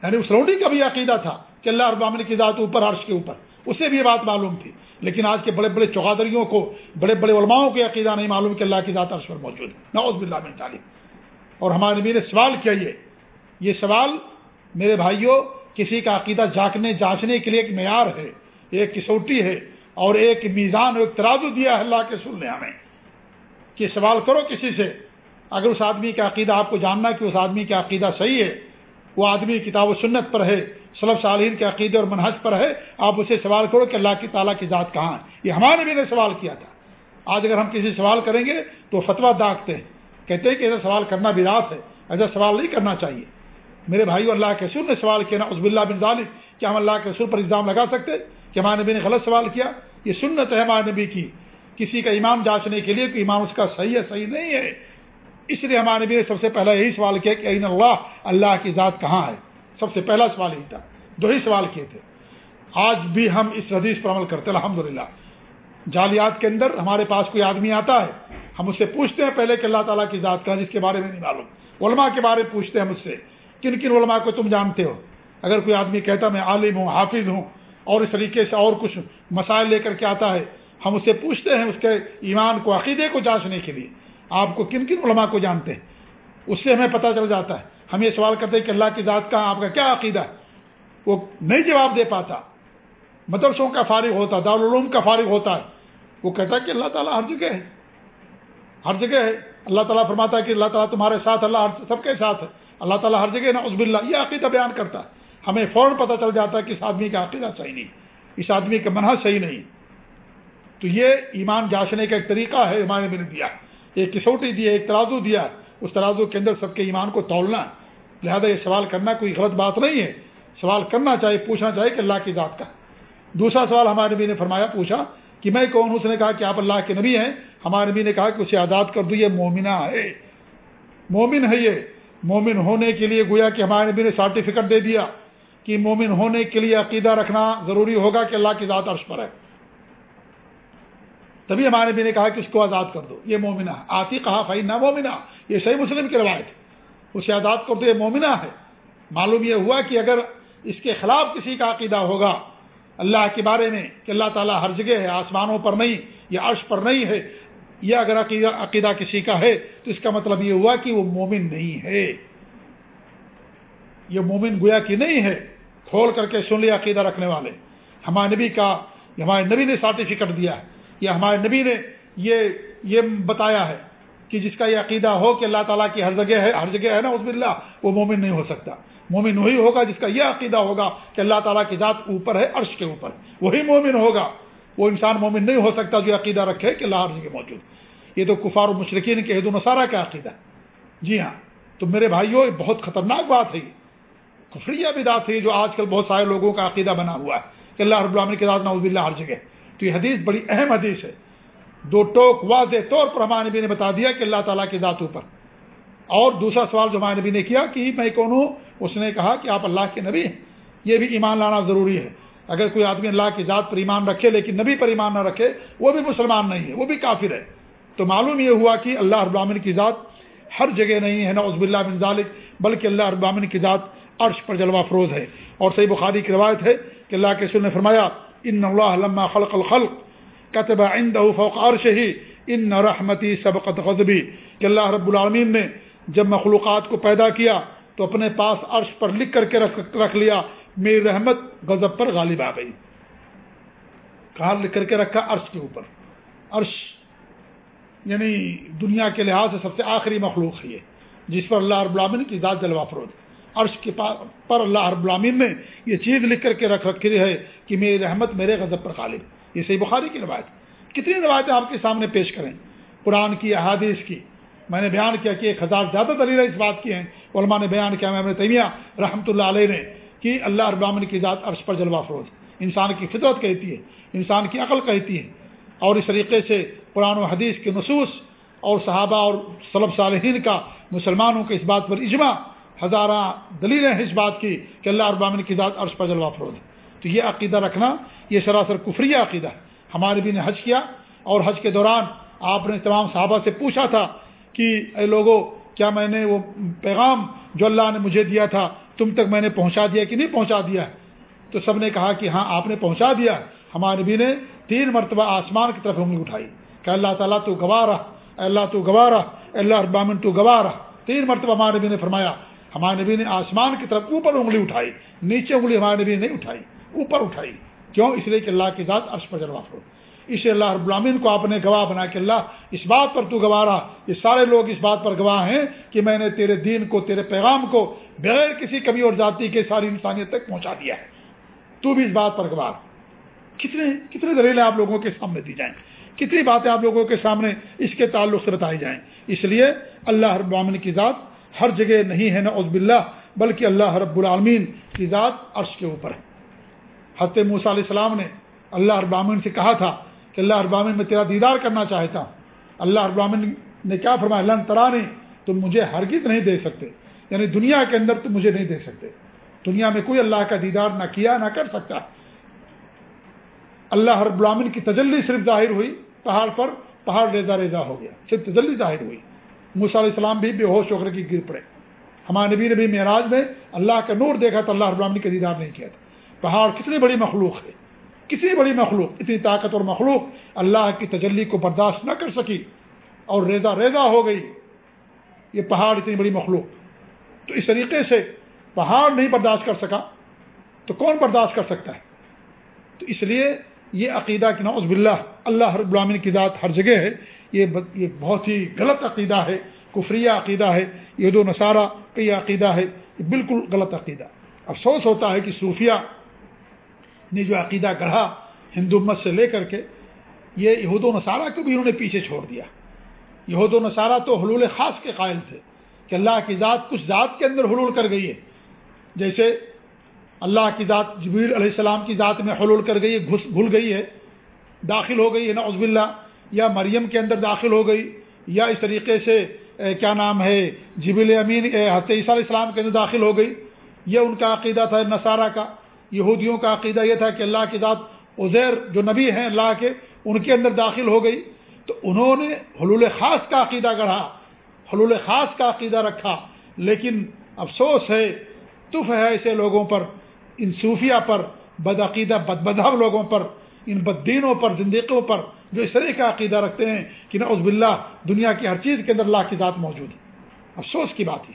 یعنی اس لونڈی کا بھی عقیدہ تھا کہ اللہ ابامن کی ذات اوپر، عرش کے اوپر۔ اسے بھی یہ بات معلوم تھی۔ لیکن آج کے بڑے بڑے چوہادریوں کو بڑے بڑے علماؤں کے عقیدہ نہیں معلوم کہ اللہ کی ذات عرش پر موجود ہے۔ نوز باللہ من تعلیم اور ہمارے نبی نے سوال کیا یہ۔ یہ سوال میرے بھائیوں، کسی کا عقیدہ جانچنے جانچنے کے لیے ایک معیار ہے، ایک کسوٹی ہے، اور ایک میزان ایک ترازو دیا ہے اللہ کے سننے ہمیں۔ کہ سوال کرو کسی سے، اگر اس آدمی کا عقیدہ آپ کو جاننا کہ اس آدمی کا عقیدہ صحیح ہے وہ آدمی کتاب و سنت پر ہے صلب صالحین کے عقیدے اور منحص پر ہے، آپ اسے سوال کرو کہ اللہ کی تعالیٰ کی ذات کہاں ہے؟ یہ ہمارے بھی نے سوال کیا تھا۔ آج اگر ہم کسی سوال کریں گے تو فتویٰ داغتے ہیں۔ کہتے ہیں کہ ایسا سوال کرنا بھی ہے، ایسا سوال نہیں کرنا چاہیے۔ میرے بھائی اللہ کے سر نے سوال کیا نا عزب اللہ بن ظالم کیا ہم اللہ کے سر پر الزام لگا سکتے؟ کہ ہمارے نبی نے غلط سوال کیا؟ یہ سنت ہے ہمارے نبی کی۔ کسی کا ایمان جانچنے کے لیے کہ ایمان اس کا صحیح ہے، صحیح نہیں ہے۔ اس لیے ہمارے نبی نے سب سے پہلا یہی سوال کیا کہ عین اللہ اللہ کی ذات کہاں ہے؟ سب سے پہلا سوال یہی تھا۔ دو ہی سوال کیے تھے۔ آج بھی ہم اس حدیث پر عمل کرتے الحمد للہ جالیات کے اندر ہمارے پاس کوئی آدمی آتا ہے، ہم اس سے پوچھتے ہیں پہلے کہ اللہ تعالیٰ کی ذات کا جس کے بارے میں نہیں معلوم۔ علماء کے بارے میں پوچھتے ہیں مجھ سے۔ کن کن علماء کو تم جانتے ہو؟ اگر کوئی آدمی کہتا میں عالم ہوں، حافظ ہوں، اور اس طریقے سے اور کچھ مسائل لے کر کے آتا ہے، ہم اسے پوچھتے ہیں اس کے ایمان کو، عقیدے کو جانچنے کے لیے۔ آپ کو کن کن علماء کو جانتے ہیں؟ اس سے ہمیں پتہ چل جاتا ہے۔ ہم یہ سوال کرتے ہیں کہ اللہ کی ذات کا آپ کا کیا عقیدہ ہے؟ وہ نہیں جواب دے پاتا۔ مدرسوں کا فارغ ہوتا، دارالعلوم کا فارغ ہوتا ہے۔ وہ کہتا ہے کہ اللہ تعالیٰ ہر جگہ ہے۔ ہر جگہ ہے۔ اللہ تعالیٰ فرماتا ہے کہ اللہ تعالیٰ تمہارے ساتھ، اللہ سب کے ساتھ ہے۔ اللہ تعالیٰ ہر جگہ نا عزب اللہ یہ عقیدہ بیان کرتا ہے۔ ہمیں فوراً پتہ چل جاتا ہے کہ اس آدمی کا عقیدہ صحیح نہیں اس آدمی کا منحص صحیح نہیں تو یہ ایمان جاشنے کا ایک طریقہ ہے ہمارے میں نے دیا ایک کسوٹی دیا ایک ترازو دیا اس ترازو کے اندر سب کے ایمان کو تولنا لہذا یہ سوال کرنا کوئی غلط بات نہیں ہے۔ سوال کرنا چاہیے، پوچھنا چاہیے کہ اللہ کی ذات کا۔ دوسرا سوال ہمارے نبی نے فرمایا، پوچھا کہ میں کون اس نے کہا کہ آپ اللہ کے نبی ہیں۔ ہمارے نبی نے کہا کہ اسے آزاد کر دو، یہ مومنہ ہے۔ مومن ہے یہ۔ مومن ہونے کے لیے گویا کہ ہمارے نبی نے سرٹیفکیٹ دے دیا کہ مومن ہونے کے لیے عقیدہ رکھنا ضروری ہوگا کہ اللہ کی ذات عرش پر ہے۔ تبھی ہمارے نبی نے کہا کہ اس کو آزاد کر دو، یہ مومنہ ہے۔ آتی کہا فائی نہ مومنہ۔ یہ صحیح مسلم کی روایت اسے آزاد کر دو، یہ مومنہ ہے۔ معلوم یہ ہوا کہ اگر اس کے خلاف کسی کا عقیدہ ہوگا، اللہ کے بارے میں کہ اللہ تعالیٰ ہر جگہ ہے، آسمانوں پر نہیں، یا عرش پر نہیں ہے، یا اگر عقیدہ عقیدہ کسی کا ہے، تو اس کا مطلب یہ ہوا کہ وہ مومن نہیں ہے۔ یہ مومن گویا کہ نہیں ہے، کھول کر کے سن لیا عقیدہ رکھنے والے۔ ہمارے نبی کا، ہمارے نبی نے سرٹیفکیٹ دیا ہے۔ یا ہمارے نبی نے یہ یہ بتایا ہے کہ جس کا یہ عقیدہ ہو کہ اللہ تعالیٰ کی ہر جگہ ہے، ہر جگہ ہے نا اس اللہ وہ مومن نہیں ہو سکتا۔ مومن وہی ہوگا جس کا یہ عقیدہ ہوگا کہ اللہ تعالیٰ کی ذات اوپر ہے، عرش کے اوپر۔ وہی مومن ہوگا۔ وہ انسان مومن نہیں ہو سکتا جو عقیدہ رکھے کہ اللہ ہر جگہ موجود۔ یہ تو کفار و مشرقین کے عید النصارہ کا عقیدہ جی ہاں تو میرے بھائیوں یہ بہت خطرناک بات ہے۔ کفریہ بھی دات ہے جو آج کل بہت سارے لوگوں کا عقیدہ بنا ہوا ہے کہ اللہ رب العالمین کی ذات نعوذ باللہ، ہر جگہ تو یہ حدیث بڑی اہم حدیث ہے۔ دو ٹوک واضح طور پر ہمارے نبی نے بتا دیا کہ اللہ تعالیٰ کی ذات اوپر۔ اور دوسرا سوال جو ہمارے نبی نے کیا کہ میں کون ہوں؟ اس نے کہا کہ آپ اللہ کے نبی ہیں۔ یہ بھی ایمان لانا ضروری ہے۔ اگر کوئی آدمی اللہ کی ذات پر ایمان رکھے لیکن نبی پر ایمان نہ رکھے، وہ بھی مسلمان نہیں ہے، وہ بھی کافر ہے۔ تو معلوم یہ ہوا کہ اللہ ابامن کی ذات ہر جگہ نہیں ہے نا عزب اللہ بن ذالک بلکہ اللہ ابامن کی ذات عرش پر جلوہ فروز ہے۔ اور صحیح بخاری کی روایت ہے کہ اللہ کے سر نے فرمایا ان اللہ لما خلق الخلق کتب عنده فوق عرشه ان رحمتی سبقت غضبی کہ اللہ رب العالمین نے جب مخلوقات کو پیدا کیا تو اپنے پاس عرش پر لکھ کر کے رکھ لیا میری رحمت غضب پر غالب آ گئی کہاں لکھ کر کے رکھا عرش کے اوپر عرش یعنی دنیا کے لحاظ سے سب سے آخری مخلوق ہے یہ جس پر اللہ رب العالمین کی ذات جلوہ فروز عرش کے پر اللہ رب العالمین نے یہ چیز لکھ کر کے رکھ رکھی ہے کہ میری رحمت میرے غضب پر غالب یہ صحیح بخاری کی روایت کتنی روایتیں آپ کے سامنے پیش کریں۔ قرآن کی، احادیث کی۔ میں نے بیان کیا کہ ایک ہزار زیادہ دلیلیں اس بات کی ہیں۔ علماء نے بیان کیا میں تیمیہ رحمۃ اللہ علیہ نے کہ اللہ ابامن کی ذات عرش پر جلوہ فروز انسان کی فطرت کہتی ہے، انسان کی عقل کہتی ہے۔ اور اس طریقے سے قرآن و حدیث کے نصوص اور صحابہ اور صلب صالحین کا، مسلمانوں کے اس بات پر اجماع ہزارہ دلیلیں ہیں اس بات کی کہ اللہ ابامن کی ذات عرش پر جلوہ فروز تو یہ عقیدہ رکھنا، یہ سراسر کفری عقیدہ ہے۔ ہمارے بھی نے حج کیا اور حج کے دوران آپ نے تمام صحابہ سے پوچھا تھا کہ اے لوگوں کیا میں نے وہ پیغام جو اللہ نے مجھے دیا تھا، تم تک میں نے پہنچا دیا کہ نہیں پہنچا دیا تو سب نے کہا کہ ہاں آپ نے پہنچا دیا ہمارے نبی نے تین مرتبہ آسمان کی طرف انگلی اٹھائی کہ اللہ تعالیٰ تو گواہ رہا اللہ تو گواہ رہا اللہ ابامن تو گواہ رہا۔ تین مرتبہ ہمارے نبی نے فرمایا ہمارے نبی نے آسمان کی طرف اوپر انگلی اٹھائی، نیچے انگلی ہمارے نبی نے نہیں اٹھائی، اوپر اٹھائی۔ کیوں؟ اس لیے کہ اللہ کی ذات عرش پر جلوہ فرو اسے اللہ رب العالمین کو آپ نے گواہ بنا کہ اللہ، اس بات پر تو گواہ رہا۔ یہ سارے لوگ اس بات پر گواہ ہیں کہ میں نے تیرے دین کو، تیرے پیغام کو بغیر کسی کمی اور ذاتی کے ساری انسانیت تک پہنچا دیا ہے۔ تو بھی اس بات پر گواہ۔ کتنے کتنے دلیلیں آپ لوگوں کے سامنے دی جائیں۔ کتنی باتیں آپ لوگوں کے سامنے اس کے تعلق سے بتائی جائیں۔ اس لیے اللہ رب العالمین کی ذات ہر جگہ نہیں ہے نا عزب اللہ بلکہ اللہ رب العالمین کی ذات عرش کے اوپر ہے۔ حضرت موسیٰ علیہ السلام نے اللہ ابامن سے کہا تھا کہ اللہ ابامن میں تیرا دیدار کرنا چاہتا ہوں۔ اللہ ابامن نے کیا فرمایا؟ اللہ ترا نے تم مجھے ہرگز نہیں دے سکتے۔ یعنی دنیا کے اندر تم مجھے نہیں دے سکتے۔ دنیا میں کوئی اللہ کا دیدار نہ کیا نہ کر سکتا۔ اللہ ہر برامن کی تجلی صرف ظاہر ہوئی، پہاڑ پر پہاڑ ریزا ریزا ہو گیا۔ صرف تجلی ظاہر ہوئی۔ موسیٰ علیہ السلام بھی بے ہوش ہو کر کے گر پڑے۔ ہمارے نبی نبی معراج میں اللہ کا نور دیکھا تو اللہ ابراہین کا دیدار نہیں کیا تھا۔ پہاڑ کتنی بڑی مخلوق ہے، کتنی بڑی مخلوق، اتنی طاقت اور مخلوق اللہ کی تجلی کو برداشت نہ کر سکی اور ریزا ریزا ہو گئی۔ یہ پہاڑ اتنی بڑی مخلوق۔ تو اس طریقے سے پہاڑ نہیں برداشت کر سکا تو کون برداشت کر سکتا ہے؟ تو اس لیے یہ عقیدہ کہ نوز باللہ، اللہ رب العالمین کی ذات ہر جگہ ہے۔ یہ بہت ہی غلط عقیدہ ہے، کفریہ عقیدہ ہے یہ دو نصارہ کا یہ عقیدہ ہے، یہ بالکل غلط عقیدہ۔ افسوس ہوتا ہے کہ صوفیہ نے جو عقیدہ گڑھا ہندو مت سے لے کر کے، یہ یہود و نصارہ کو بھی انہوں نے پیچھے چھوڑ دیا۔ یہود و نصارہ تو حلول خاص کے قائل تھے کہ اللہ کی ذات کچھ ذات کے اندر حلول کر گئی ہے۔ جیسے اللہ کی ذات جبیل علیہ السلام کی ذات میں حلول کر گئی ہے، گھس گھل گئی ہے، داخل ہو گئی ہے نا عزب اللہ یا مریم کے اندر داخل ہو گئی، یا اس طریقے سے کیا نام ہے جبیل امین حت عیسیٰ علیہ السلام کے اندر داخل ہو گئی۔ یہ ان کا عقیدہ تھا، نصارہ کا۔ یہودیوں کا عقیدہ یہ تھا کہ اللہ کی ذات عزیر، جو نبی ہیں اللہ کے، ان کے اندر داخل ہو گئی۔ تو انہوں نے حلول خاص کا عقیدہ گڑھا، حلول خاص کا عقیدہ رکھا۔ لیکن افسوس ہے، تف ہے ایسے لوگوں پر، ان صوفیہ پر بدعقیدہ بد بدھب لوگوں پر، ان بدینوں پر، زندگیوں پر۔ جو اس طرح کا عقیدہ رکھتے ہیں کہ نہ عزب اللہ دنیا کی ہر چیز کے اندر اللہ کی ذات موجود ہے۔ افسوس کی بات ہے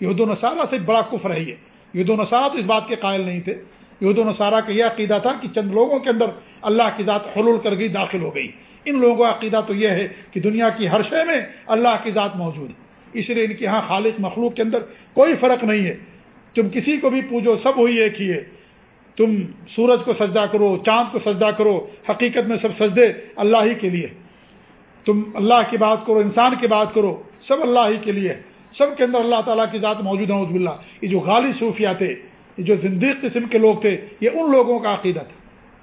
یہ دو نصارہ سے بڑا کفر ہے یہ۔ یہ دو نصارہ تو اس بات کے قائل نہیں تھے۔ یہود و نصارہ کا یہ عقیدہ تھا کہ چند لوگوں کے اندر اللہ کی ذات حلول کر گئی داخل ہو گئی۔ ان لوگوں کا عقیدہ تو یہ ہے کہ دنیا کی ہر شے میں اللہ کی ذات موجود ہے۔ اس لیے ان کے ہاں خالق مخلوق کے اندر کوئی فرق نہیں ہے۔ تم کسی کو بھی پوجو، سب ہوئی ایک ہی ہے۔ تم سورج کو سجدہ کرو، چاند کو سجدہ کرو، حقیقت میں سب سجدے اللہ ہی کے لیے۔ تم اللہ کی بات کرو، انسان کی بات کرو، سب اللہ ہی کے لیے۔ سب کے اندر اللہ تعالیٰ کی ذات موجود ہے عزب اللہ یہ جو غالی صوفیہ تھے، یہ جو زندیق قسم کے لوگ تھے، یہ ان لوگوں کا عقیدہ تھا۔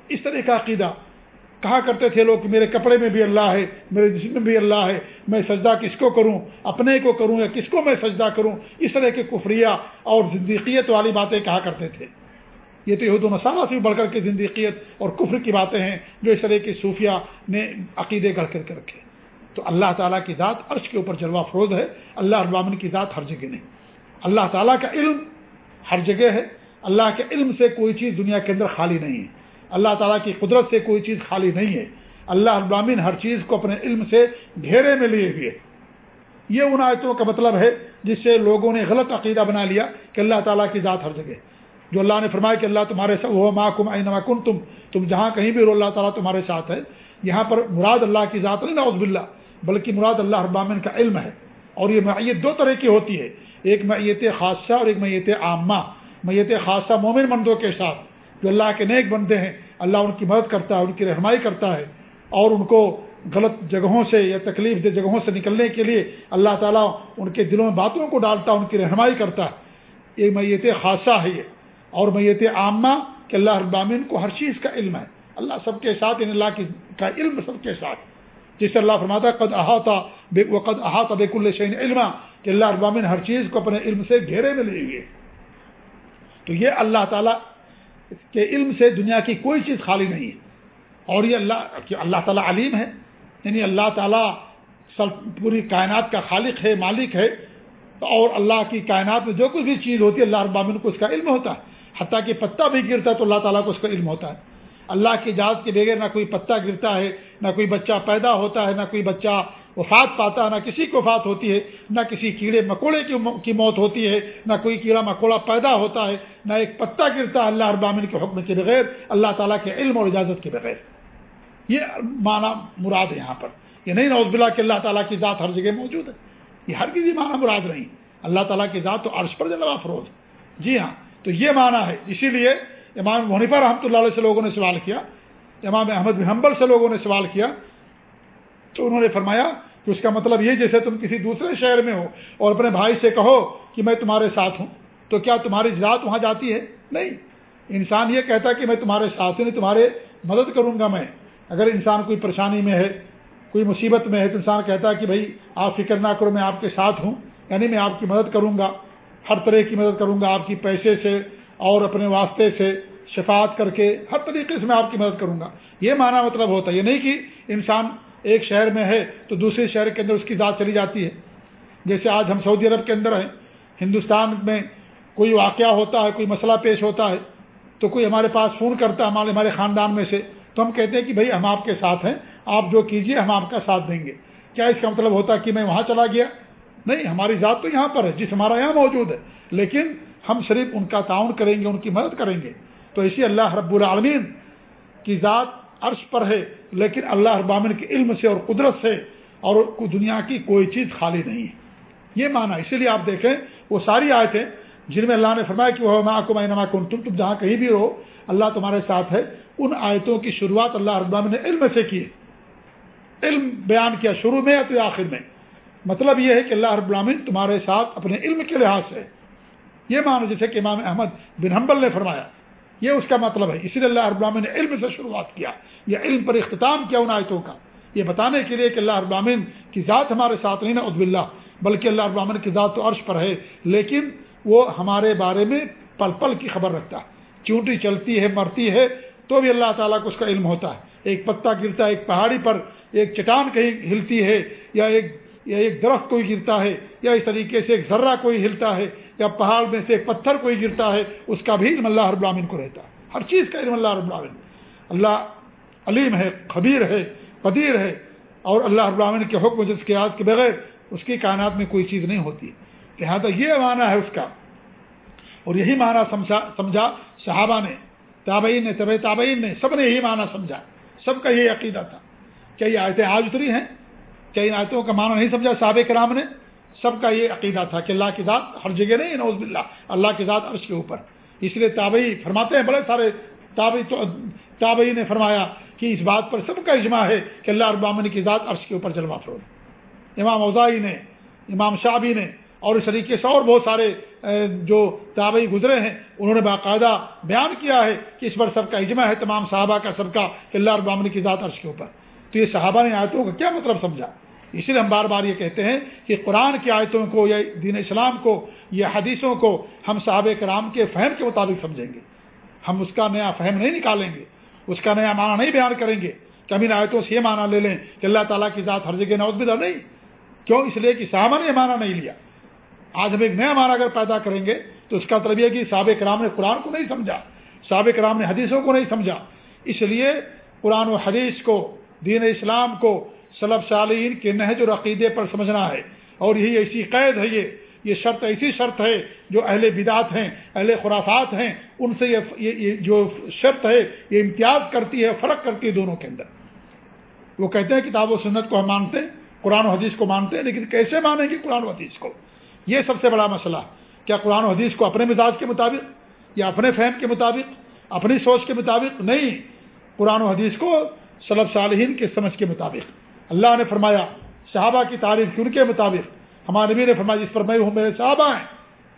اس طرح کا عقیدہ۔ کہا کرتے تھے لوگ کہ میرے کپڑے میں بھی اللہ ہے، میرے جسم میں بھی اللہ ہے، میں سجدہ کس کو کروں؟ اپنے کو کروں یا کس کو میں سجدہ کروں؟ اس طرح کے کفریہ اور زندیقیت والی باتیں کہا کرتے تھے۔ یہ تو یہود و نصارہ سے بڑھ کر کے زندیقیت اور کفر کی باتیں ہیں جو اس طرح کی صوفیہ نے عقیدے گڑھ کر کے رکھے تو اللہ تعالیٰ کی ذات عرش کے اوپر جلوہ فروز ہے۔ اللہ ابامن کی ذات ہر جگہ نہیں۔ اللہ تعالیٰ کا علم ہر جگہ ہے۔ اللہ کے علم سے کوئی چیز دنیا کے اندر خالی نہیں ہے۔ اللہ تعالیٰ کی قدرت سے کوئی چیز خالی نہیں ہے۔ اللہ ابامین ہر چیز کو اپنے علم سے گھیرے میں لیے ہوئے یہ ان آیتوں کا مطلب ہے جس سے لوگوں نے غلط عقیدہ بنا لیا کہ اللہ تعالیٰ کی ذات ہر جگہ جو اللہ نے فرمایا کہ اللہ تمہارے ساتھ وہ ماں کم آئی تم تم جہاں کہیں بھی رو اللہ تعالیٰ تمہارے ساتھ ہے۔ یہاں پر مراد اللہ کی ذات نہیں ناؤز باللہ، بلکہ مراد اللہ ابامن کا علم ہے۔ اور یہ معیت دو طرح کی ہوتی ہے۔ ایک معیت خاصہ اور ایک میت عامہ۔ میت خاصہ مومن مندوں کے ساتھ، جو اللہ کے نیک بندے ہیں۔ اللہ ان کی مدد کرتا ہے، ان کی رہنمائی کرتا ہے۔ اور ان کو غلط جگہوں سے یا تکلیف دہ جگہوں سے نکلنے کے لیے اللہ تعالیٰ ان کے دلوں میں باتوں کو ڈالتا ہے، ان کی رہنمائی کرتا ہے۔ یہ میت خاصہ ہے یہ۔ اور میت عامہ کہ اللہ ابامین کو ہر چیز کا علم ہے۔ اللہ سب کے ساتھ ان اللہ کی کا علم سب کے ساتھ۔ جس سے اللہ فرماتا قد احاطہ قد احاطہ بیک الشین علم کہ اللہ ابامین ہر چیز کو اپنے علم سے گھیرے میں لے گئے۔ تو یہ اللہ تعالیٰ کے علم سے دنیا کی کوئی چیز خالی نہیں ہے۔ اور یہ اللہ کہ اللہ تعالیٰ علیم ہے۔ یعنی اللہ تعالیٰ پوری کائنات کا خالق ہے، مالک ہے۔ اور اللہ کی کائنات میں جو کچھ بھی چیز ہوتی ہے، اللہ ابامن کو اس کا علم ہوتا ہے۔ حتیٰ کہ پتہ بھی گرتا ہے تو اللہ تعالیٰ کو اس کا علم ہوتا ہے۔ اللہ کی اجازت کے بغیر نہ کوئی پتہ گرتا ہے، نہ کوئی بچہ پیدا ہوتا ہے، نہ کوئی بچہ وفات پاتا ہے، نہ کسی کو وفات ہوتی ہے، نہ کسی کیڑے مکوڑے کی موت ہوتی ہے، نہ کوئی کیڑا مکوڑا پیدا ہوتا ہے، نہ ایک پتا گرتا ہے اللہ ابامن کے حکم کے بغیر، اللہ تعالیٰ کے علم اور اجازت کے بغیر۔ یہ معنی مراد ہے یہاں پر۔ یہ نہیں نوز بلا کہ اللہ تعالیٰ کی ذات ہر جگہ موجود ہے۔ یہ ہر کسی معنی مراد نہیں۔ اللہ تعالیٰ کی ذات تو عرش پر جلوہ فروز۔ جی ہاں تو یہ معنی ہے۔ اسی لیے امام منیفہ رحمۃ اللہ علیہ سے لوگوں نے سوال کیا، امام احمد بن حنبل سے لوگوں نے سوال کیا، تو انہوں نے فرمایا کہ اس کا مطلب یہ جیسے تم کسی دوسرے شہر میں ہو اور اپنے بھائی سے کہو کہ میں تمہارے ساتھ ہوں، تو کیا تمہاری ذات وہاں جاتی ہے؟ نہیں۔ انسان یہ کہتا ہے کہ میں تمہارے ساتھ ہوں یعنی تمہارے مدد کروں گا میں۔ اگر انسان کوئی پریشانی میں ہے، کوئی مصیبت میں ہے، تو انسان کہتا ہے کہ بھائی، آپ فکر نہ کرو، میں آپ کے ساتھ ہوں یعنی میں آپ کی مدد کروں گا۔ ہر طرح کی مدد کروں گا آپ کی پیسے سے اور اپنے واسطے سے شفاعت کر کے ہر طریقے سے میں آپ کی مدد کروں گا۔ یہ معنی مطلب ہوتا ہے۔ یہ نہیں کہ انسان ایک شہر میں ہے تو دوسرے شہر کے اندر اس کی ذات چلی جاتی ہے۔ جیسے آج ہم سعودی عرب کے اندر ہیں، ہندوستان میں کوئی واقعہ ہوتا ہے، کوئی مسئلہ پیش ہوتا ہے، تو کوئی ہمارے پاس فون کرتا ہے، ہمارے ہمارے خاندان میں سے، تو ہم کہتے ہیں کہ بھائی ہم آپ کے ساتھ ہیں، آپ جو کیجیے، ہم آپ کا ساتھ دیں گے۔ کیا اس کا مطلب ہوتا ہے کہ میں وہاں چلا گیا؟ نہیں، ہماری ذات تو یہاں پر ہے، جس ہمارا یہاں موجود ہے۔ لیکن ہم صرف ان کا تعاون کریں گے، ان کی مدد کریں گے۔ تو اسی اللہ رب العالمین کی ذات عرش پر ہے، لیکن اللہ ابامن کے علم سے اور قدرت سے اور دنیا کی کوئی چیز خالی نہیں ہے۔ یہ مانا اسی لیے آپ دیکھیں، وہ ساری آیتیں جن میں اللہ نے فرمایا کہ وہ ماں کو میں نما کن تم تم جہاں کہیں بھی رہو، اللہ تمہارے ساتھ ہے۔ ان آیتوں کی شروعات اللہ ابامن نے علم سے کی علم بیان کیا، شروع میں یا تو آخر میں؟ مطلب یہ ہے کہ اللہ رب العالمین تمہارے ساتھ اپنے علم کے لحاظ سے یہ مانو جیسے کہ امام احمد بن حنبل نے فرمایا، یہ اس کا مطلب ہے۔ اسی لیے اللہ رب العالمین نے علم سے شروعات کیا، یا علم پر اختتام کیا ان آیتوں کا۔ یہ بتانے کے لیے کہ اللہ رب العالمین کی ذات ہمارے ساتھ نہیں نا عدب اللہ بلکہ اللہ رب العالمین کی ذات تو عرش پر ہے۔ لیکن وہ ہمارے بارے میں پل پل کی خبر رکھتا ہے۔ چونٹی چلتی ہے، مرتی ہے، تو بھی اللہ تعالیٰ کو اس کا علم ہوتا ہے۔ ایک پتا گرتا ہے، ایک پہاڑی پر ایک چٹان کہیں ہلتی ہے، یا ایک یا ایک درخت کوئی گرتا ہے، یا اس طریقے سے ایک ذرہ کوئی ہلتا ہے، یا پہاڑ میں سے ایک پتھر کوئی گرتا ہے، اس کا بھی علم اللہ رب العالمین کو رہتا ہے۔ ہر چیز کا علم اللہ رب العالمین۔ اللہ علیم ہے، خبیر ہے، قدیر ہے، اور اللہ رب العالمین کے حکم جس کے یاد کے بغیر اس کی کائنات میں کوئی چیز نہیں ہوتی۔ لہٰذا یہ معنی ہے اس کا۔ اور یہی معنی سمجھا سمجھا صحابہ نے، تابعین نے طب تابعین نے، سب نے یہی معنی سمجھا۔ سب کا یہ عقیدہ تھا۔ کیا یہ آیتیں آج اتری ہیں؟ کیا ان آیتوں کا معنی نہیں سمجھا صحابہ کرام نے؟ سب کا یہ عقیدہ تھا کہ اللہ کی ذات ہر جگہ نہیں نوز باللہ، اللہ کی ذات عرش کے اوپر۔ اس لیے تابعی فرماتے ہیں، بڑے سارے تابعی تابعی نے فرمایا کہ اس بات پر سب کا اجماع ہے کہ اللہ ابامن کی ذات عرش کے اوپر جلوہ فروغ امام اوزائی نے، امام شابی نے اور اس طریقے سے اور بہت سارے جو تابعی گزرے ہیں، انہوں نے باقاعدہ بیان کیا ہے کہ اس پر سب کا اجماع ہے، تمام صحابہ کا سب کا کہ اللہ ابامن کی ذات عرش کے اوپر۔ تو یہ صحابہ نے آیتوں کا کیا مطلب سمجھا؟ اسی لیے ہم بار بار یہ کہتے ہیں کہ قرآن کی آیتوں کو یا دین اسلام کو یا حدیثوں کو ہم صحاب کرام کے فہم کے مطابق سمجھیں گے۔ ہم اس کا نیا فہم نہیں نکالیں گے، اس کا نیا معنی نہیں بیان کریں گے کہ ہم ان آیتوں سے یہ معنی لے لیں کہ اللہ تعالیٰ کی ذات ہر جگہ نوز بدا نہیں۔ کیوں؟ اس لیے کہ صحابہ نے یہ معنی نہیں لیا۔ آج ہم ایک نیا معنی اگر پیدا کریں گے تو اس کا مطلب یہ کہ صحابہ کرام نے قرآن کو نہیں سمجھا، صحابہ کرام نے حدیثوں کو نہیں سمجھا۔ اس لیے قرآن و حدیث کو دین اسلام کو صلب صالین کے نہج اور عقیدے پر سمجھنا ہے۔ اور یہی ایسی قید ہے یہ یہ شرط ایسی شرط ہے جو اہل بدعت ہیں، اہل خرافات ہیں، ان سے یہ جو شرط ہے، یہ امتیاز کرتی ہے، فرق کرتی ہے دونوں کے اندر۔ وہ کہتے ہیں کتاب و سنت کو ہم مانتے ہیں، قرآن و حدیث کو مانتے ہیں، لیکن کیسے مانیں گے قرآن و حدیث کو؟ یہ سب سے بڑا مسئلہ۔ کیا قرآن و حدیث کو اپنے مزاج کے مطابق یا اپنے فہم کے مطابق، اپنی سوچ کے مطابق؟ نہیں۔ قرآن و حدیث کو صلب صالحین کے سمجھ کے مطابق۔ اللہ نے فرمایا، صحابہ کی تعریف کی ان کے مطابق؟ ہمارے نبی نے فرمایا، جس پر میں ہوں، میرے صحابہ ہیں۔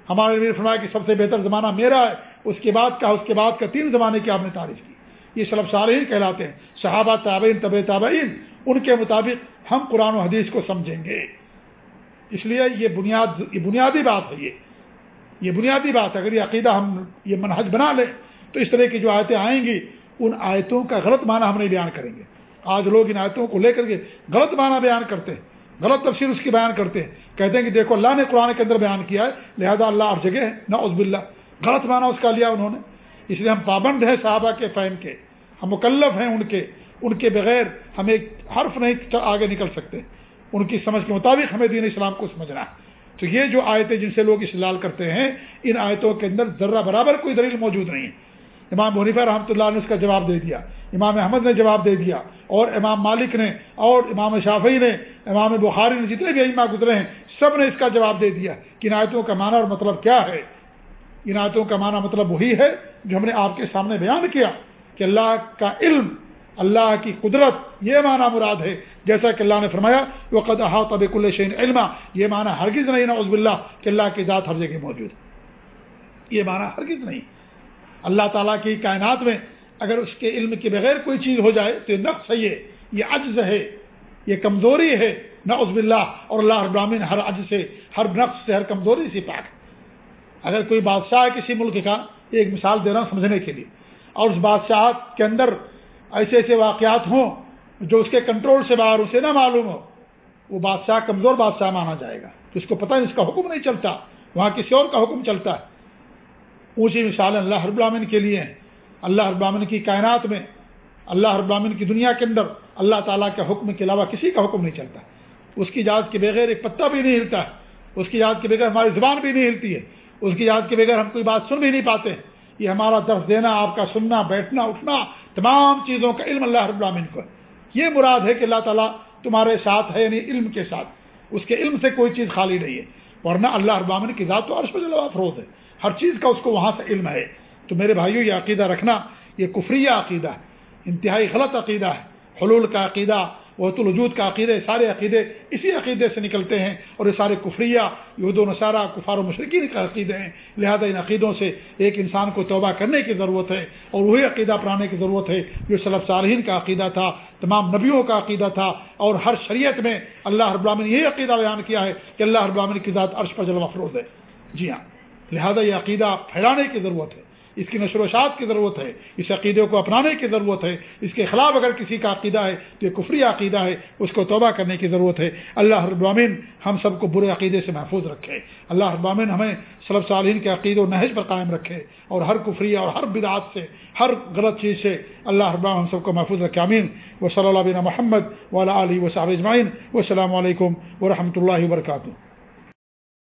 ہمارے نبی نے فرمایا کہ سب سے بہتر زمانہ میرا ہے۔ اس کے بعد کا، اس کے بعد کا تین زمانے کی آپ نے تعریف کی۔ یہ سلب صالحین کہلاتے ہیں۔ صحابہ، تابعین طب تابعین، ان کے مطابق ہم قرآن و حدیث کو سمجھیں گے۔ اس لیے یہ بنیاد، یہ بنیادی بات ہے یہ۔ یہ بنیادی بات ہے۔ اگر یہ عقیدہ ہم، یہ منحج بنا لیں، تو اس طرح کی جو آیتیں آئیں گی ان آیتوں کا غلط معنی ہم نہیں بیان کریں گے۔ آج لوگ ان آیتوں کو لے کر کے غلط معنی بیان کرتے ہیں، غلط تفسیر اس کی بیان کرتے ہیں۔ کہتے ہیں کہ دیکھو اللہ نے قرآن کے اندر بیان کیا ہے، لہذا اللہ ہر جگہ ہے نہ عزب اللہ غلط معنی اس کا لیا انہوں نے۔ اس لیے ہم پابند ہیں صحابہ کے فہم کے۔ ہم مکلف ہیں ان کے۔ ان کے بغیر ہم ایک حرف نہیں آگے نکل سکتے۔ ان کی سمجھ کے مطابق ہمیں دین اسلام کو سمجھنا ہے۔ تو یہ جو آیتیں جن سے لوگ استعلال کرتے ہیں، ان آیتوں کے اندر ذرہ برابر کوئی دلیل موجود نہیں ہے۔ امام حنیفہ رحمۃ اللہ نے اس کا جواب دے دیا۔ امام احمد نے جواب دے دیا۔ اور امام مالک نے اور امام شافعی نے، امام بخاری نے جتنے بھی اما گزرے ہیں، سب نے اس کا جواب دے دیا کہ عنایتوں کا معنی اور مطلب کیا ہے۔ عنایتوں کا معنی مطلب وہی ہے جو ہم نے آپ کے سامنے بیان کیا کہ اللہ کا علم، اللہ کی قدرت، یہ معنی مراد ہے۔ جیسا کہ اللہ نے فرمایا وہ قد طب الشین علم یہ معنی ہرگز نہیں نا عزب اللہ کہ اللہ کی ذات ہر جگہ موجود ہے۔ یہ معنی ہرگز نہیں۔ اللہ تعالیٰ کی کائنات میں اگر اس کے علم کے بغیر کوئی چیز ہو جائے تو یہ نقص ہے، یہ یہ عجز ہے، یہ کمزوری ہے۔ نہ عزب اللہ اور اللہ ابراہین ہر عجز سے، ہر نقص سے، ہر کمزوری سے پاک اگر کوئی بادشاہ ہے کسی ملک کا ایک مثال دے رہا ہوں سمجھنے کے لیے، اور اس بادشاہ کے اندر ایسے ایسے واقعات ہوں جو اس کے کنٹرول سے باہر اسے نہ معلوم ہو، وہ بادشاہ کمزور بادشاہ مانا جائے گا۔ تو اس کو پتہ ہے اس کا حکم نہیں چلتا۔ وہاں کسی اور کا حکم چلتا ہے۔ اونچی مثال اللہ ہر العالمین کے لیے ہیں۔ اللہ العالمین کی کائنات میں، اللہ العالمین کی دنیا کے اندر اللہ تعالیٰ کے حکم کے علاوہ کسی کا حکم نہیں چلتا۔ اس کی یاد کے بغیر ایک پتہ بھی نہیں ہلتا۔ ہے اس کی یاد کے بغیر ہماری زبان بھی نہیں ہلتی ہے۔ اس کی یاد کے بغیر ہم کوئی بات سن بھی نہیں پاتے۔ یہ ہمارا درس دینا، آپ کا سننا، بیٹھنا، اٹھنا، تمام چیزوں کا علم اللہ رب العالمین کو ہے۔ یہ مراد ہے کہ اللہ تعالیٰ تمہارے ساتھ ہے یعنی علم کے ساتھ۔ اس کے علم سے کوئی چیز خالی نہیں ہے۔ ورنہ اللہ رب العالمین کی ذات تو عرش پر افروز ہے۔ ہر چیز کا اس کو وہاں سے علم ہے۔ تو میرے بھائیوں یہ عقیدہ رکھنا، یہ کفریہ عقیدہ ہے، انتہائی غلط عقیدہ ہے۔ حلول کا عقیدہ، وحت الوجود کا عقیدے سارے عقیدے اسی عقیدے سے نکلتے ہیں اور یہ سارے کفریہ، یہود و نصارہ، کفار و مشرقین کا عقیدے ہیں۔ لہذا ان عقیدوں سے ایک انسان کو توبہ کرنے کی ضرورت ہے اور وہی عقیدہ اپنانے کی ضرورت ہے۔ جو صلب صالحین کا عقیدہ تھا، تمام نبیوں کا عقیدہ تھا اور ہر شریعت میں اللہ رب العالمین یہ عقیدہ بیان کیا ہے کہ اللہ رب العالمین کی ذات عرش پر جلوہ افروز ہے۔ جی ہاں۔ لہذا یہ عقیدہ پھیلانے کی ضرورت ہے، اس کی نشر و شاعت کی ضرورت ہے، اس عقیدے کو اپنانے کی ضرورت ہے، اس کے خلاف اگر کسی کا عقیدہ ہے تو یہ کفری عقیدہ ہے، اس کو توبہ کرنے کی ضرورت ہے۔ اللہ ابامین ہم سب کو برے عقیدے سے محفوظ رکھے۔ اللہ ابامین ہمیں صلب صالحین کے عقید و نہج پر قائم رکھے اور ہر کفری اور ہر بدعات سے، ہر غلط چیز سے اللہ ابام ہم سب کو محفوظ رکھے۔ امین و صلی اللہ بن محمد والا علیہ و صاحب اجمائن و السلام علیکم و رحمۃ اللہ وبرکاتہ۔